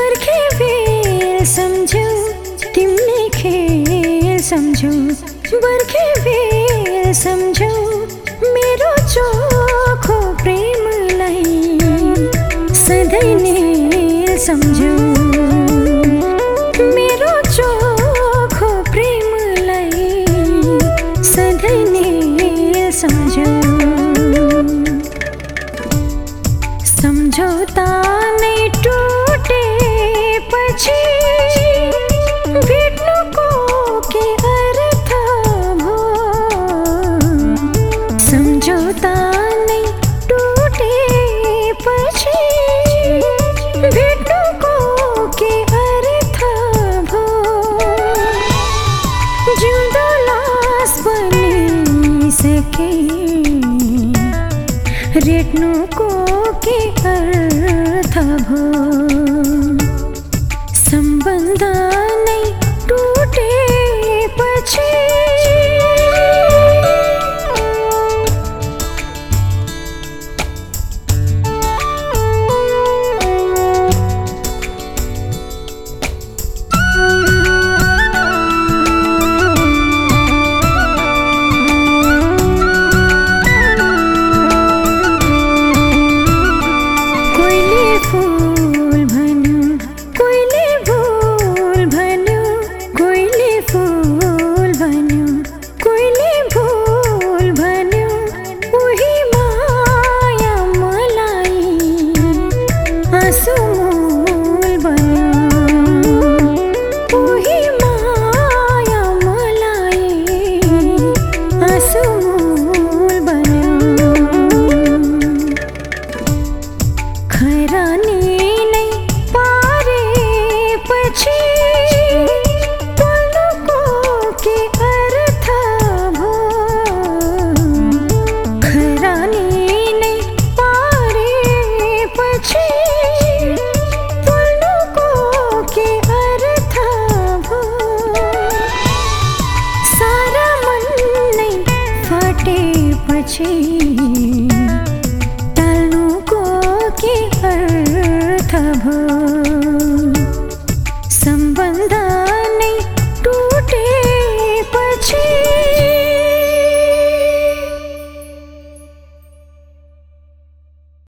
बर्खे बेल सम्झौ तिम्ने खेल सम्झौ। बर्खे बेल सम्झौ मेरो चो विष्णु को के अर्थ संबंधा तनो कि